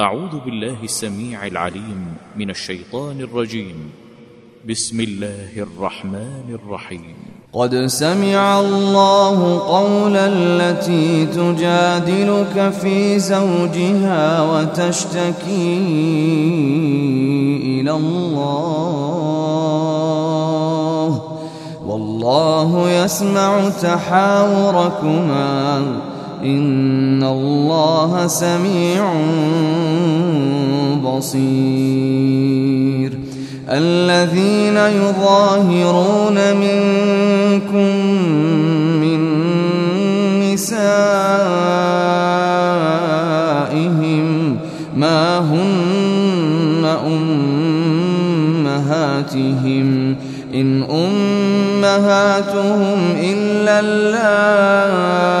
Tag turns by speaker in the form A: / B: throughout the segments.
A: أعوذ بالله السميع العليم من الشيطان الرجيم. بسم الله الرحمن الرحيم.
B: قد سمع الله قول التي تجادلك في زوجها وتشتكي إلى الله. والله يسمع تحاوركما. إن الله سميع بصير الذين يظاهرون منكم من نسائهم ما هن أمهاتهم إن أمهاتهم إلا اللائي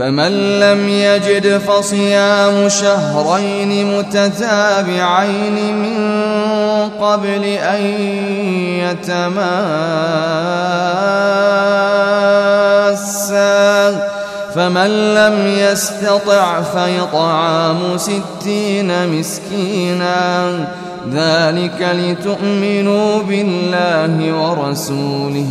B: فمن لم يجد فصيام شهرين متتابعين من قبل أن يتماسا. فمن لم يستطع فيطعام ستين مسكينا. ذلك لتؤمنوا بالله ورسوله.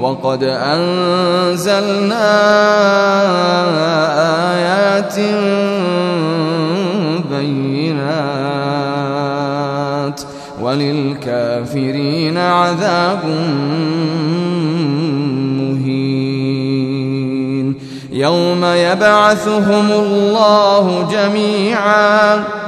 B: وقد أنزلنا آيات بينات وللكافرين عذاب مهين. يوم يبعثهم الله جميعاً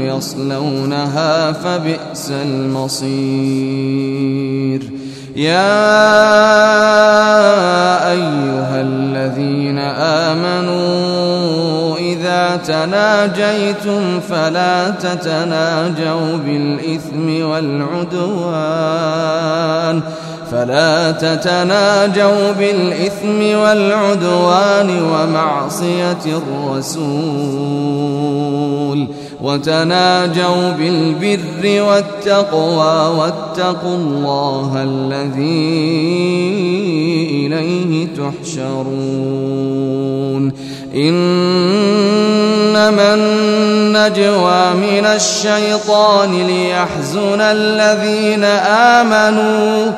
B: يصلونها فبئس المصير. يا أيها الذين آمنوا إذا تناجيتم فلا تتناجوا بالإثم والعدوان. فلا تتناجوا بالإثم والعدوان ومعصية الرسول. وتناجوا بالبر والتقوى واتقوا الله الذي إليه تحشرون. إنما النجوى من الشيطان ليحزن الذين آمنوا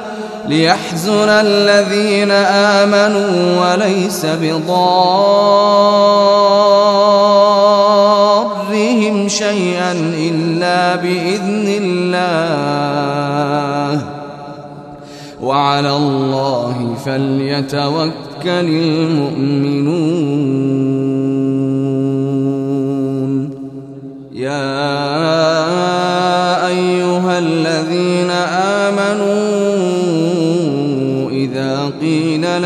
B: ليحزن الذين آمنوا وليس بضارهم شيئا إلا بإذن الله. وعلى الله فليتوكل المؤمنون. يا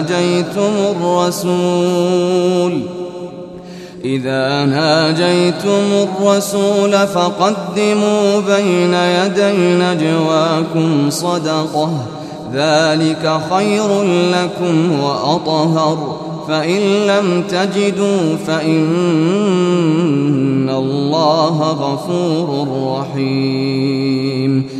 B: ناجيتم الرسول. إذا ناجيتم الرسول فقدموا بين يدي نجواكم صدقة. ذلك خير لكم وأطهر. فإن لم تجدوا فإن الله غفور رحيم.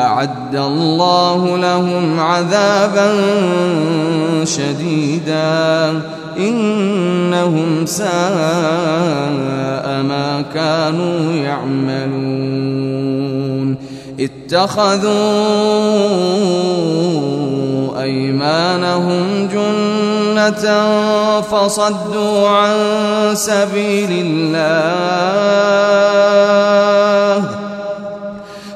B: أعد الله لهم عذابا شديدا. إنهم ساء ما كانوا يعملون. اتخذوا أيمانهم جنة فصدوا عن سبيل الله.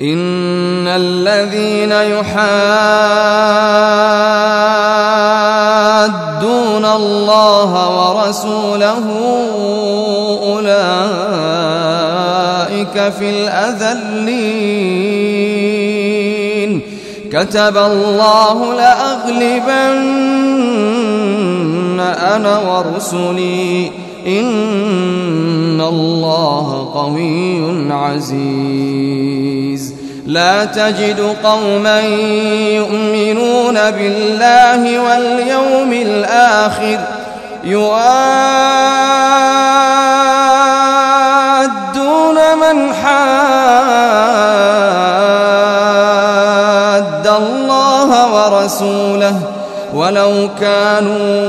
B: إن الذين يحادون الله ورسوله أولئك في الأذلين كتب الله لأغلبن أنا ورسلي إن الله قوي عزيز. لا تجد قوما يؤمنون بالله واليوم الآخر يوادون من حاد الله ورسوله ولو كانوا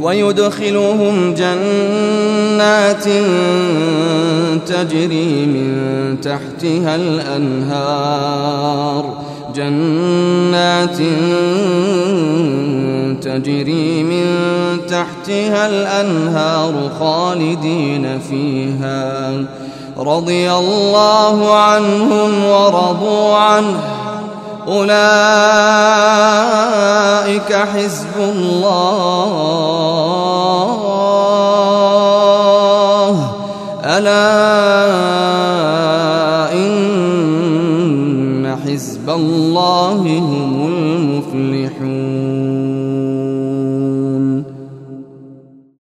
B: ويدخلهم جنات تجري من تحتها الأنهار. جنات تجري من تحتها الأنهار خالدين فيها. رضي الله عنهم ورضوا عنه. أولئك حزب الله. ألا إن حزب الله هم